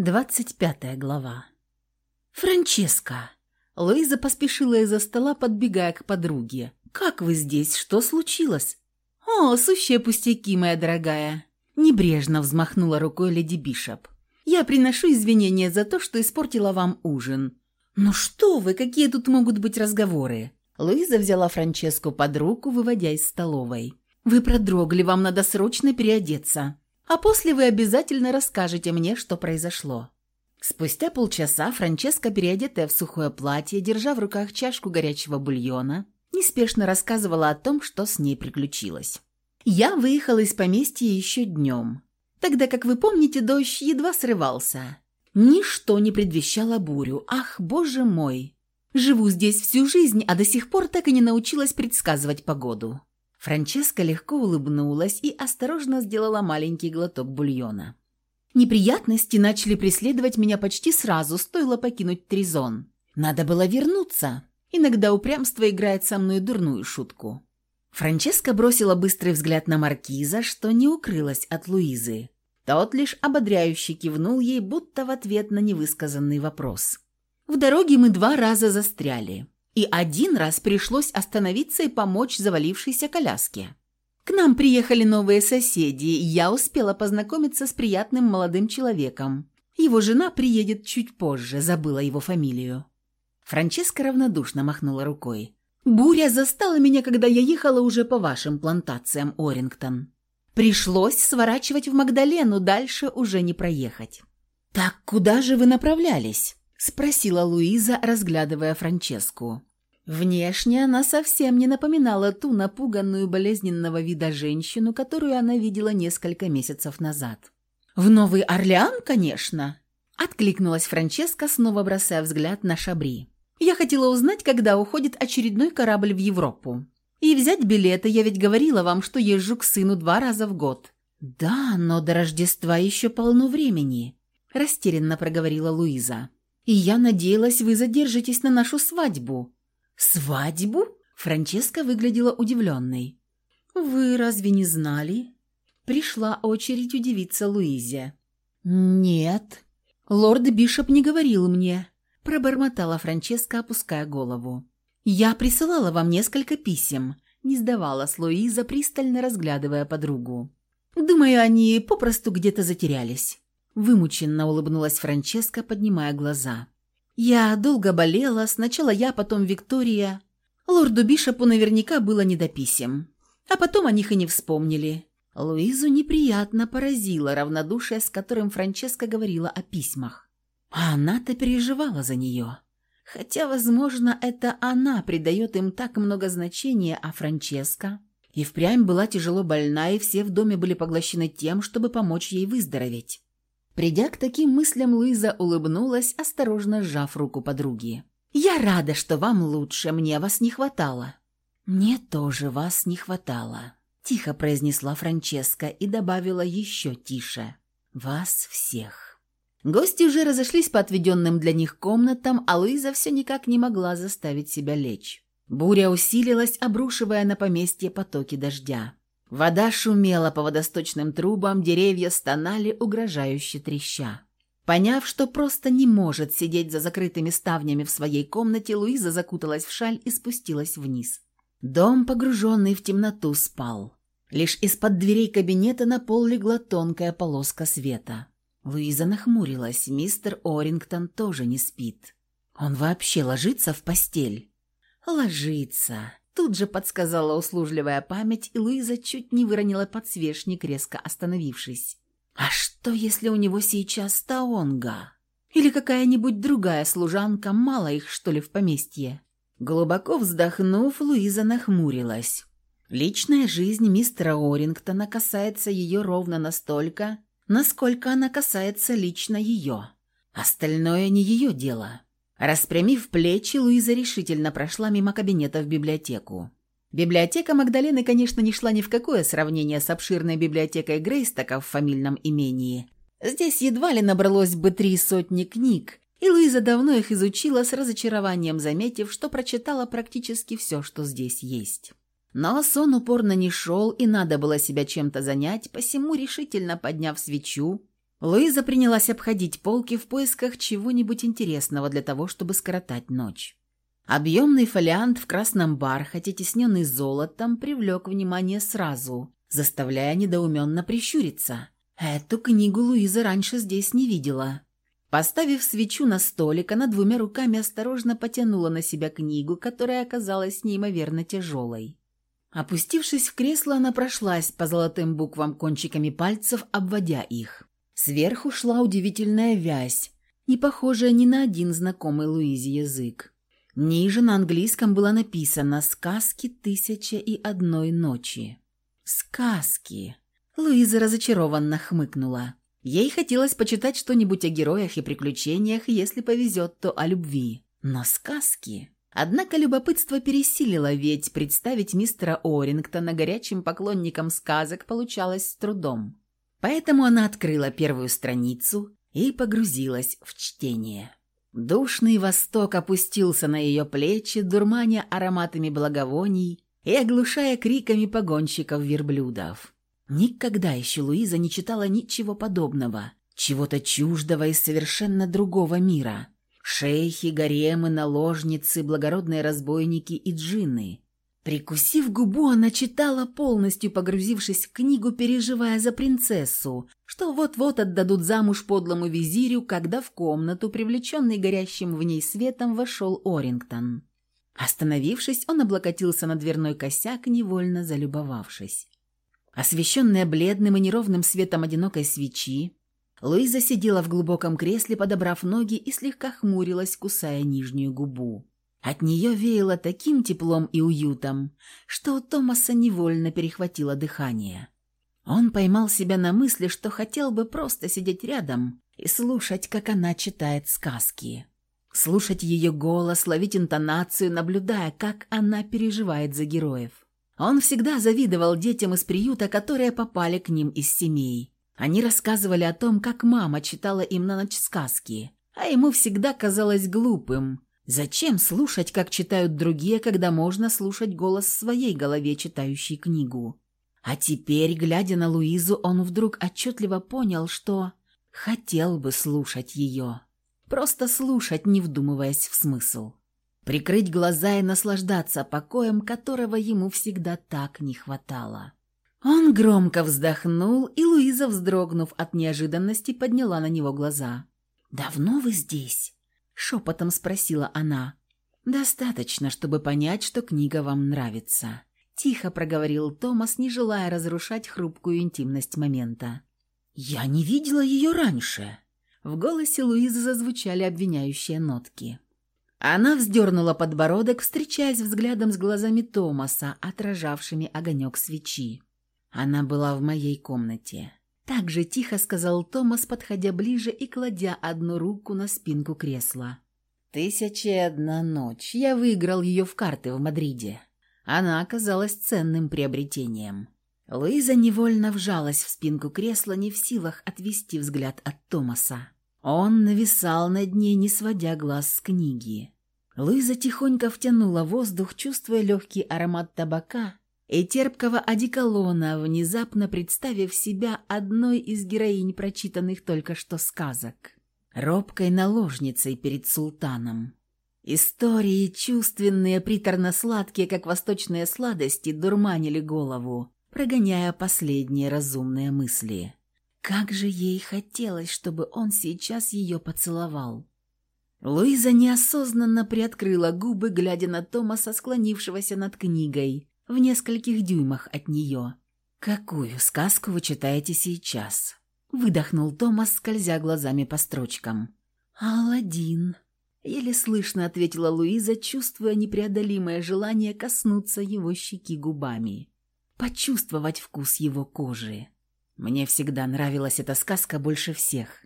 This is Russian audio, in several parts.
25 глава. «Франческа!» Луиза поспешила из-за стола, подбегая к подруге. «Как вы здесь? Что случилось?» «О, сущие пустяки, моя дорогая!» Небрежно взмахнула рукой леди Бишоп. «Я приношу извинения за то, что испортила вам ужин». «Ну что вы, какие тут могут быть разговоры?» Луиза взяла Франческу под руку, выводя из столовой. «Вы продрогли, вам надо срочно переодеться а после вы обязательно расскажете мне, что произошло». Спустя полчаса Франческа, переодетая в сухое платье, держа в руках чашку горячего бульона, неспешно рассказывала о том, что с ней приключилось. «Я выехала из поместья еще днем. Тогда, как вы помните, дождь едва срывался. Ничто не предвещало бурю. Ах, боже мой! Живу здесь всю жизнь, а до сих пор так и не научилась предсказывать погоду. Франческа легко улыбнулась и осторожно сделала маленький глоток бульона. Неприятности начали преследовать меня почти сразу, стоило покинуть Тризон. Надо было вернуться. Иногда упрямство играет со мной дурную шутку. Франческа бросила быстрый взгляд на маркиза, что не укрылась от Луизы. Тот лишь ободряюще кивнул ей, будто в ответ на невысказанный вопрос. В дороге мы два раза застряли и один раз пришлось остановиться и помочь завалившейся коляске. К нам приехали новые соседи, и я успела познакомиться с приятным молодым человеком. Его жена приедет чуть позже, забыла его фамилию. Франческа равнодушно махнула рукой. «Буря застала меня, когда я ехала уже по вашим плантациям, Орингтон. Пришлось сворачивать в Магдалену, дальше уже не проехать». «Так куда же вы направлялись?» – спросила Луиза, разглядывая Франческу. Внешне она совсем не напоминала ту напуганную болезненного вида женщину, которую она видела несколько месяцев назад. «В Новый Орлеан, конечно!» – откликнулась Франческа, снова бросая взгляд на Шабри. «Я хотела узнать, когда уходит очередной корабль в Европу. И взять билеты, я ведь говорила вам, что езжу к сыну два раза в год». «Да, но до Рождества еще полно времени», – растерянно проговорила Луиза. И я надеялась, вы задержитесь на нашу свадьбу». «Свадьбу?» Франческа выглядела удивленной. «Вы разве не знали?» Пришла очередь удивиться Луизе. «Нет, лорд Бишоп не говорил мне», – пробормотала Франческа, опуская голову. «Я присылала вам несколько писем», – не сдавалась Луиза, пристально разглядывая подругу. «Думаю, они попросту где-то затерялись». Вымученно улыбнулась Франческа, поднимая глаза. «Я долго болела, сначала я, потом Виктория. Лорду Бишопу наверняка было не до писем. А потом о них и не вспомнили». Луизу неприятно поразило равнодушие, с которым Франческа говорила о письмах. А она-то переживала за нее. Хотя, возможно, это она придает им так много значения, а Франческа... И впрямь была тяжело больна, и все в доме были поглощены тем, чтобы помочь ей выздороветь. Придя к таким мыслям, Луиза улыбнулась, осторожно сжав руку подруги. «Я рада, что вам лучше, мне вас не хватало». «Мне тоже вас не хватало», – тихо произнесла Франческа и добавила еще тише. «Вас всех». Гости уже разошлись по отведенным для них комнатам, а Луиза все никак не могла заставить себя лечь. Буря усилилась, обрушивая на поместье потоки дождя. Вода шумела по водосточным трубам, деревья стонали, угрожающе треща. Поняв, что просто не может сидеть за закрытыми ставнями в своей комнате, Луиза закуталась в шаль и спустилась вниз. Дом, погруженный в темноту, спал. Лишь из-под дверей кабинета на пол легла тонкая полоска света. Луиза нахмурилась, мистер Орингтон тоже не спит. Он вообще ложится в постель? Ложится. Тут же подсказала услужливая память, и Луиза чуть не выронила подсвечник, резко остановившись. «А что, если у него сейчас Таонга? Или какая-нибудь другая служанка, мало их, что ли, в поместье?» Глубоко вздохнув, Луиза нахмурилась. Личная жизнь мистера Орингтона касается ее ровно настолько, насколько она касается лично ее. Остальное не ее дело. Распрямив плечи, Луиза решительно прошла мимо кабинета в библиотеку. Библиотека Магдалены, конечно, не шла ни в какое сравнение с обширной библиотекой Грейстока в фамильном имении. Здесь едва ли набралось бы три сотни книг, и Луиза давно их изучила с разочарованием, заметив, что прочитала практически все, что здесь есть. Но сон упорно не шел, и надо было себя чем-то занять, посему, решительно подняв свечу, Луиза принялась обходить полки в поисках чего-нибудь интересного для того, чтобы скоротать ночь. Объемный фолиант в красном бархате, тесненный золотом, привлек внимание сразу, заставляя недоуменно прищуриться. Эту книгу Луиза раньше здесь не видела. Поставив свечу на столик, она двумя руками осторожно потянула на себя книгу, которая оказалась неимоверно тяжелой. Опустившись в кресло, она прошлась по золотым буквам кончиками пальцев, обводя их. Сверху шла удивительная вязь, не похожая ни на один знакомый Луизе язык. Ниже на английском было написано «Сказки тысяча и одной ночи». «Сказки!» Луиза разочарованно хмыкнула. Ей хотелось почитать что-нибудь о героях и приключениях, если повезет, то о любви. Но сказки... Однако любопытство пересилило, ведь представить мистера Орингтона горячим поклонником сказок получалось с трудом. Поэтому она открыла первую страницу и погрузилась в чтение. Душный восток опустился на ее плечи, дурманя ароматами благовоний и оглушая криками погонщиков-верблюдов. Никогда еще Луиза не читала ничего подобного, чего-то чуждого из совершенно другого мира. Шейхи, гаремы, наложницы, благородные разбойники и джинны. Прикусив губу, она читала, полностью погрузившись в книгу, переживая за принцессу, что вот-вот отдадут замуж подлому визирю, когда в комнату, привлеченный горящим в ней светом, вошел Орингтон. Остановившись, он облокотился на дверной косяк, невольно залюбовавшись. Освещенная бледным и неровным светом одинокой свечи, Луиза сидела в глубоком кресле, подобрав ноги и слегка хмурилась, кусая нижнюю губу. От нее веяло таким теплом и уютом, что у Томаса невольно перехватило дыхание. Он поймал себя на мысли, что хотел бы просто сидеть рядом и слушать, как она читает сказки. Слушать ее голос, ловить интонацию, наблюдая, как она переживает за героев. Он всегда завидовал детям из приюта, которые попали к ним из семей. Они рассказывали о том, как мама читала им на ночь сказки, а ему всегда казалось глупым, Зачем слушать, как читают другие, когда можно слушать голос в своей голове, читающей книгу? А теперь, глядя на Луизу, он вдруг отчетливо понял, что хотел бы слушать ее. Просто слушать, не вдумываясь в смысл. Прикрыть глаза и наслаждаться покоем, которого ему всегда так не хватало. Он громко вздохнул, и Луиза, вздрогнув от неожиданности, подняла на него глаза. «Давно вы здесь?» Шепотом спросила она. «Достаточно, чтобы понять, что книга вам нравится», – тихо проговорил Томас, не желая разрушать хрупкую интимность момента. «Я не видела ее раньше». В голосе Луизы зазвучали обвиняющие нотки. Она вздернула подбородок, встречаясь взглядом с глазами Томаса, отражавшими огонек свечи. Она была в моей комнате. Так же тихо сказал Томас, подходя ближе и кладя одну руку на спинку кресла. «Тысяча и одна ночь. Я выиграл ее в карты в Мадриде. Она оказалась ценным приобретением». Луиза невольно вжалась в спинку кресла, не в силах отвести взгляд от Томаса. Он нависал над ней, не сводя глаз с книги. Луиза тихонько втянула воздух, чувствуя легкий аромат табака и терпкого одеколона, внезапно представив себя одной из героинь прочитанных только что сказок. Робкой наложницей перед султаном. Истории, чувственные, приторно-сладкие, как восточные сладости, дурманили голову, прогоняя последние разумные мысли. Как же ей хотелось, чтобы он сейчас ее поцеловал. Луиза неосознанно приоткрыла губы, глядя на Томаса, склонившегося над книгой, в нескольких дюймах от нее. «Какую сказку вы читаете сейчас?» Выдохнул Томас, скользя глазами по строчкам. «Аладдин», — еле слышно ответила Луиза, чувствуя непреодолимое желание коснуться его щеки губами. Почувствовать вкус его кожи. Мне всегда нравилась эта сказка больше всех.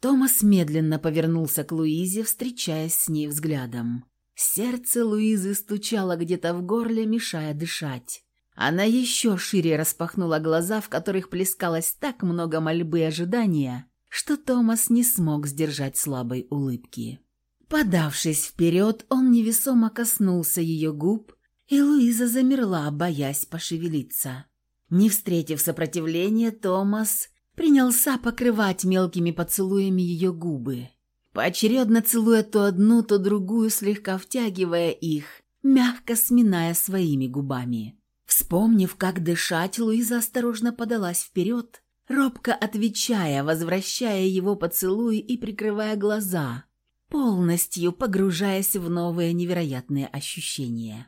Томас медленно повернулся к Луизе, встречаясь с ней взглядом. Сердце Луизы стучало где-то в горле, мешая дышать. Она еще шире распахнула глаза, в которых плескалось так много мольбы и ожидания, что Томас не смог сдержать слабой улыбки. Подавшись вперед, он невесомо коснулся ее губ, и Луиза замерла, боясь пошевелиться. Не встретив сопротивления, Томас принялся покрывать мелкими поцелуями ее губы, поочередно целуя то одну, то другую, слегка втягивая их, мягко сминая своими губами. Вспомнив, как дышать, Луиза осторожно подалась вперед, робко отвечая, возвращая его поцелуй и прикрывая глаза, полностью погружаясь в новые невероятные ощущения.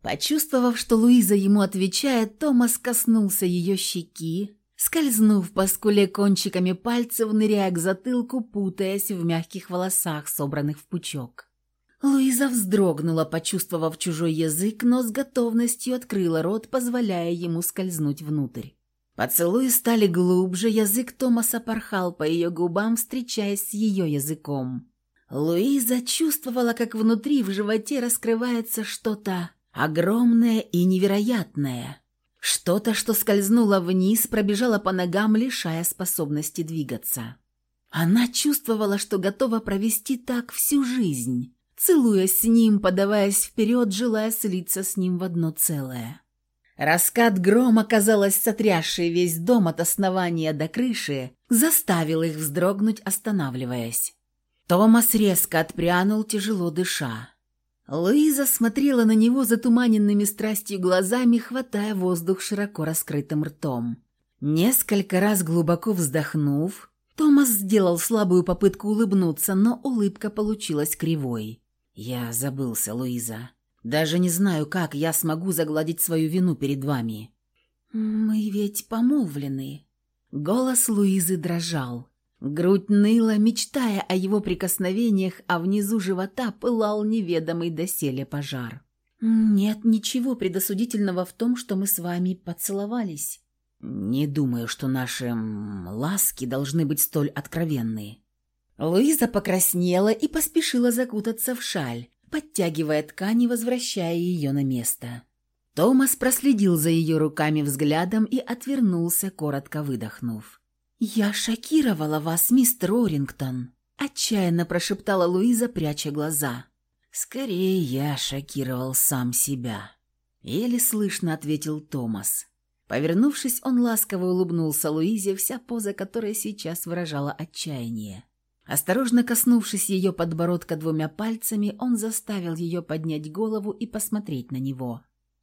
Почувствовав, что Луиза ему отвечает, Томас коснулся ее щеки, скользнув по скуле кончиками пальцев, ныряя к затылку, путаясь в мягких волосах, собранных в пучок. Луиза вздрогнула, почувствовав чужой язык, но с готовностью открыла рот, позволяя ему скользнуть внутрь. Поцелуи стали глубже, язык Томаса порхал по ее губам, встречаясь с ее языком. Луиза чувствовала, как внутри в животе раскрывается что-то огромное и невероятное. Что-то, что скользнуло вниз, пробежало по ногам, лишая способности двигаться. Она чувствовала, что готова провести так всю жизнь, целуясь с ним, подаваясь вперед, желая слиться с ним в одно целое. Раскат грома, казалось, сотрясший весь дом от основания до крыши, заставил их вздрогнуть, останавливаясь. Томас резко отпрянул, тяжело дыша. Луиза смотрела на него затуманенными страстью глазами, хватая воздух широко раскрытым ртом. Несколько раз глубоко вздохнув, Томас сделал слабую попытку улыбнуться, но улыбка получилась кривой. «Я забылся, Луиза. Даже не знаю, как я смогу загладить свою вину перед вами». «Мы ведь помолвлены». Голос Луизы дрожал. Грудь ныла, мечтая о его прикосновениях, а внизу живота пылал неведомый доселе пожар. «Нет ничего предосудительного в том, что мы с вами поцеловались». «Не думаю, что наши ласки должны быть столь откровенны». Луиза покраснела и поспешила закутаться в шаль, подтягивая ткань и возвращая ее на место. Томас проследил за ее руками взглядом и отвернулся, коротко выдохнув. «Я шокировала вас, мистер Орингтон», – отчаянно прошептала Луиза, пряча глаза. «Скорее я шокировал сам себя», – еле слышно ответил Томас. Повернувшись, он ласково улыбнулся Луизе, вся поза которой сейчас выражала отчаяние. Осторожно коснувшись ее подбородка двумя пальцами, он заставил ее поднять голову и посмотреть на него.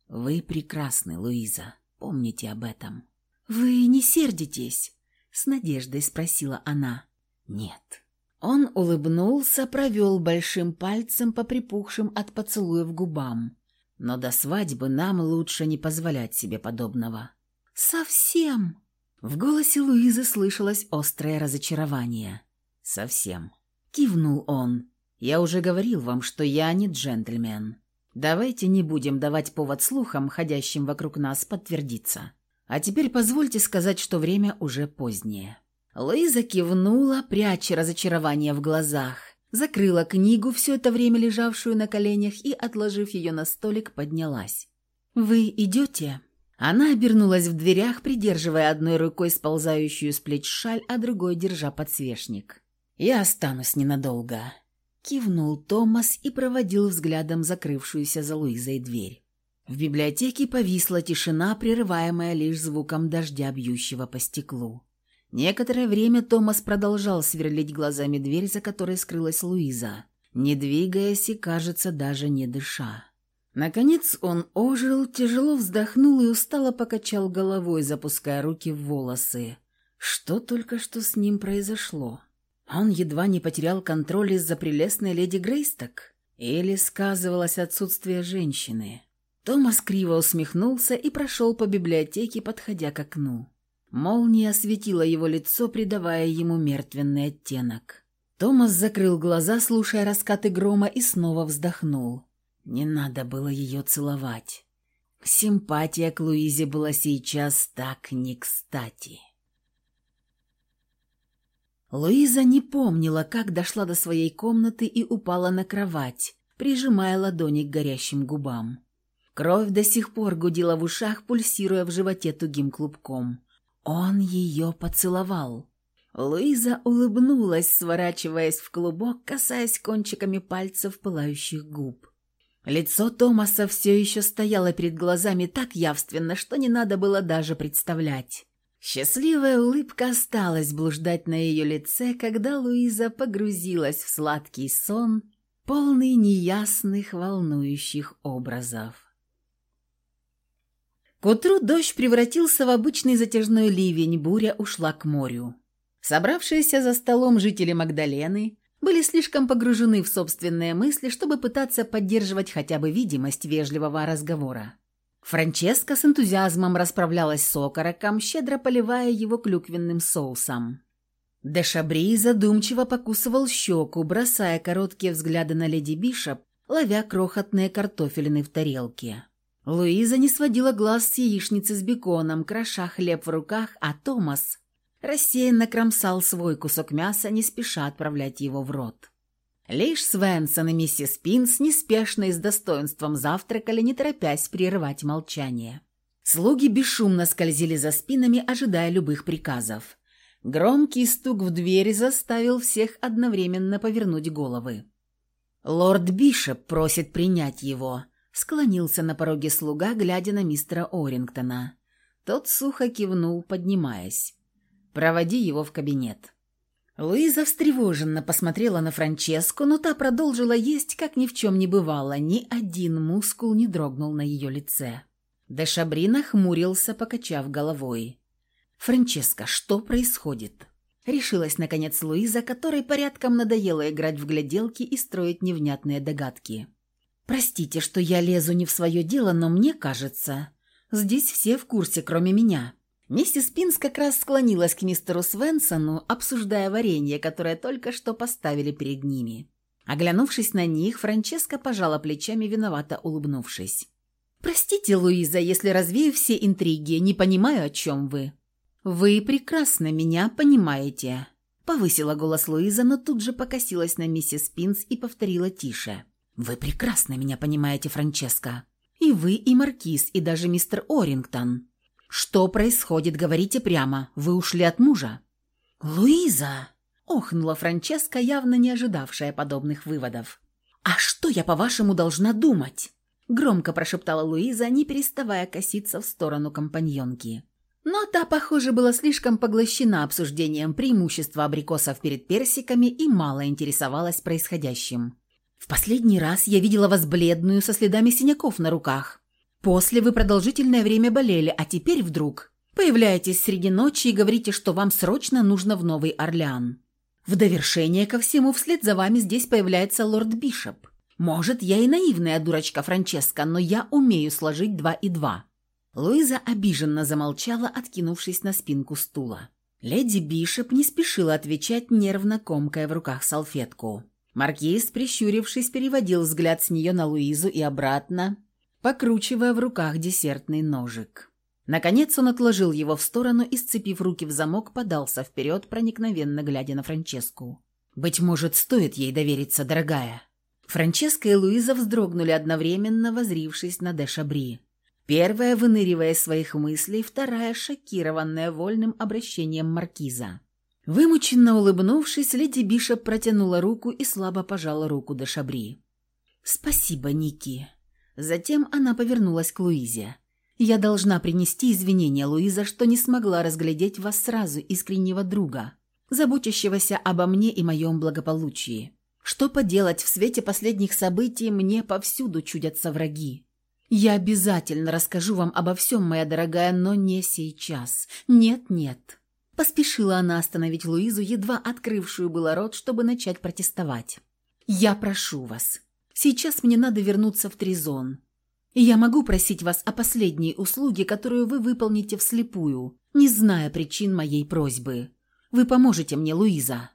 «Вы прекрасны, Луиза. Помните об этом». «Вы не сердитесь?» — с надеждой спросила она. «Нет». Он улыбнулся, провел большим пальцем по припухшим от поцелуев губам. «Но до свадьбы нам лучше не позволять себе подобного». «Совсем?» В голосе Луизы слышалось острое разочарование. «Совсем», — кивнул он. «Я уже говорил вам, что я не джентльмен. Давайте не будем давать повод слухам, ходящим вокруг нас, подтвердиться. А теперь позвольте сказать, что время уже позднее». Луиза кивнула, пряча разочарование в глазах, закрыла книгу, все это время лежавшую на коленях, и, отложив ее на столик, поднялась. «Вы идете?» Она обернулась в дверях, придерживая одной рукой сползающую с плеч шаль, а другой держа подсвечник. «Я останусь ненадолго», — кивнул Томас и проводил взглядом закрывшуюся за Луизой дверь. В библиотеке повисла тишина, прерываемая лишь звуком дождя, бьющего по стеклу. Некоторое время Томас продолжал сверлить глазами дверь, за которой скрылась Луиза, не двигаясь и, кажется, даже не дыша. Наконец он ожил, тяжело вздохнул и устало покачал головой, запуская руки в волосы. Что только что с ним произошло? Он едва не потерял контроль из-за прелестной леди Грейсток? Или сказывалось отсутствие женщины? Томас криво усмехнулся и прошел по библиотеке, подходя к окну. Молния осветила его лицо, придавая ему мертвенный оттенок. Томас закрыл глаза, слушая раскаты грома, и снова вздохнул. Не надо было ее целовать. Симпатия к Луизе была сейчас так не кстати. Луиза не помнила, как дошла до своей комнаты и упала на кровать, прижимая ладони к горящим губам. Кровь до сих пор гудела в ушах, пульсируя в животе тугим клубком. Он ее поцеловал. Луиза улыбнулась, сворачиваясь в клубок, касаясь кончиками пальцев пылающих губ. Лицо Томаса все еще стояло перед глазами так явственно, что не надо было даже представлять. Счастливая улыбка осталась блуждать на ее лице, когда Луиза погрузилась в сладкий сон, полный неясных, волнующих образов. К утру дождь превратился в обычный затяжной ливень, буря ушла к морю. Собравшиеся за столом жители Магдалены были слишком погружены в собственные мысли, чтобы пытаться поддерживать хотя бы видимость вежливого разговора. Франческа с энтузиазмом расправлялась с окороком, щедро поливая его клюквенным соусом. Де Шабри задумчиво покусывал щеку, бросая короткие взгляды на леди Бишоп, ловя крохотные картофелины в тарелке. Луиза не сводила глаз с яичницы с беконом, кроша хлеб в руках, а Томас рассеянно кромсал свой кусок мяса, не спеша отправлять его в рот. Лишь Свенсон и миссис Пинс неспешно и с достоинством завтракали, не торопясь прерывать молчание. Слуги бесшумно скользили за спинами, ожидая любых приказов. Громкий стук в дверь заставил всех одновременно повернуть головы. «Лорд Бишоп просит принять его», — склонился на пороге слуга, глядя на мистера Орингтона. Тот сухо кивнул, поднимаясь. «Проводи его в кабинет». Луиза встревоженно посмотрела на Франческу, но та продолжила есть, как ни в чем не бывало. Ни один мускул не дрогнул на ее лице. Де Шабрина хмурился, покачав головой. «Франческа, что происходит?» Решилась, наконец, Луиза, которой порядком надоело играть в гляделки и строить невнятные догадки. «Простите, что я лезу не в свое дело, но мне кажется, здесь все в курсе, кроме меня. Миссис Пинс как раз склонилась к мистеру Свенсону, обсуждая варенье, которое только что поставили перед ними. Оглянувшись на них, Франческа пожала плечами, виновато улыбнувшись. «Простите, Луиза, если развею все интриги, не понимаю, о чем вы». «Вы прекрасно меня понимаете», — повысила голос Луиза, но тут же покосилась на миссис Пинс и повторила тише. «Вы прекрасно меня понимаете, Франческа. И вы, и Маркиз, и даже мистер Орингтон. «Что происходит? Говорите прямо. Вы ушли от мужа?» «Луиза!» – охнула Франческа, явно не ожидавшая подобных выводов. «А что я, по-вашему, должна думать?» – громко прошептала Луиза, не переставая коситься в сторону компаньонки. Но та, похоже, была слишком поглощена обсуждением преимущества абрикосов перед персиками и мало интересовалась происходящим. «В последний раз я видела вас бледную, со следами синяков на руках. После вы продолжительное время болели, а теперь вдруг появляетесь среди ночи и говорите, что вам срочно нужно в Новый Орлеан. В довершение ко всему вслед за вами здесь появляется лорд Бишоп. Может, я и наивная дурочка Франческа, но я умею сложить два и два». Луиза обиженно замолчала, откинувшись на спинку стула. Леди Бишоп не спешила отвечать, нервно комкая в руках салфетку. Маркиз, прищурившись, переводил взгляд с нее на Луизу и обратно, покручивая в руках десертный ножик. Наконец он отложил его в сторону и, сцепив руки в замок, подался вперед, проникновенно глядя на Франческу. «Быть может, стоит ей довериться, дорогая?» Франческа и Луиза вздрогнули одновременно, возрившись на Де Шабри. Первая, выныривая из своих мыслей, вторая, шокированная вольным обращением маркиза. Вымученно улыбнувшись, леди Бишоп протянула руку и слабо пожала руку Де Шабри. «Спасибо, Ники», Затем она повернулась к Луизе. «Я должна принести извинения, Луиза, что не смогла разглядеть вас сразу, искреннего друга, заботящегося обо мне и моем благополучии. Что поделать, в свете последних событий мне повсюду чудятся враги. Я обязательно расскажу вам обо всем, моя дорогая, но не сейчас. Нет-нет». Поспешила она остановить Луизу, едва открывшую было рот, чтобы начать протестовать. «Я прошу вас, Сейчас мне надо вернуться в Тризон. Я могу просить вас о последней услуге, которую вы выполните вслепую, не зная причин моей просьбы. Вы поможете мне, Луиза».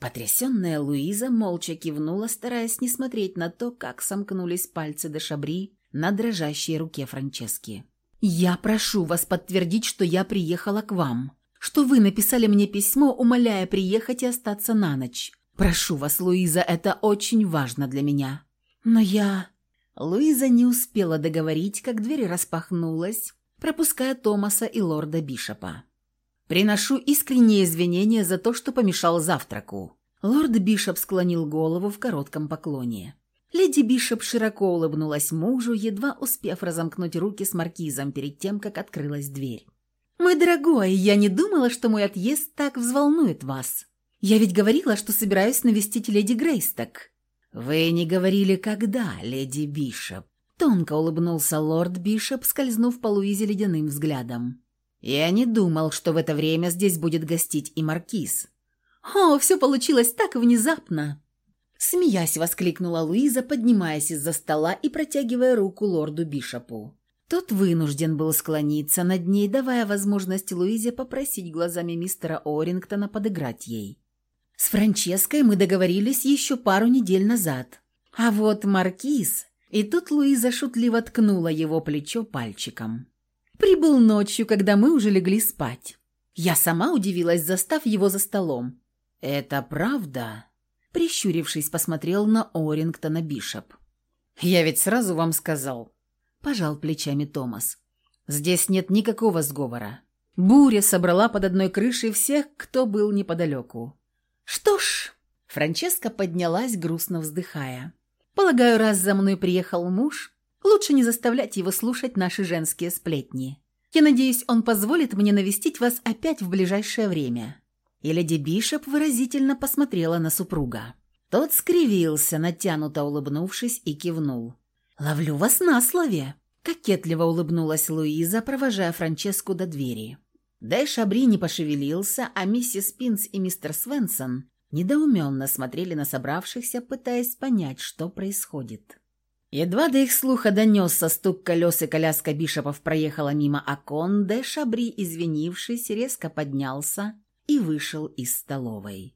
Потрясенная Луиза молча кивнула, стараясь не смотреть на то, как сомкнулись пальцы де Шабри на дрожащей руке Франчески. «Я прошу вас подтвердить, что я приехала к вам, что вы написали мне письмо, умоляя приехать и остаться на ночь. Прошу вас, Луиза, это очень важно для меня. «Но я...» Луиза не успела договорить, как дверь распахнулась, пропуская Томаса и лорда Бишопа. «Приношу искренние извинения за то, что помешал завтраку». Лорд Бишоп склонил голову в коротком поклоне. Леди Бишоп широко улыбнулась мужу, едва успев разомкнуть руки с маркизом перед тем, как открылась дверь. «Мой дорогой, я не думала, что мой отъезд так взволнует вас. Я ведь говорила, что собираюсь навестить леди Грейсток». «Вы не говорили, когда, леди Бишоп», — тонко улыбнулся лорд Бишоп, скользнув по Луизе ледяным взглядом. «Я не думал, что в это время здесь будет гостить и маркиз». «О, все получилось так внезапно!» Смеясь, воскликнула Луиза, поднимаясь из-за стола и протягивая руку лорду Бишопу. Тот вынужден был склониться над ней, давая возможность Луизе попросить глазами мистера Орингтона подыграть ей. «С Франческой мы договорились еще пару недель назад. А вот Маркиз...» И тут Луиза шутливо ткнула его плечо пальчиком. «Прибыл ночью, когда мы уже легли спать. Я сама удивилась, застав его за столом. «Это правда?» Прищурившись, посмотрел на Орингтона Бишоп. «Я ведь сразу вам сказал», – пожал плечами Томас. «Здесь нет никакого сговора. Буря собрала под одной крышей всех, кто был неподалеку». «Что ж...» – Франческа поднялась, грустно вздыхая. «Полагаю, раз за мной приехал муж, лучше не заставлять его слушать наши женские сплетни. Я надеюсь, он позволит мне навестить вас опять в ближайшее время» и леди Бишоп выразительно посмотрела на супруга. Тот скривился, натянуто улыбнувшись, и кивнул. «Ловлю вас на слове!» Кокетливо улыбнулась Луиза, провожая Франческу до двери. Дай Шабри не пошевелился, а миссис Пинс и мистер Свенсон недоуменно смотрели на собравшихся, пытаясь понять, что происходит. Едва до их слуха донесся стук колес и коляска Бишопов проехала мимо окон, Дэ Шабри, извинившись, резко поднялся и вышел из столовой.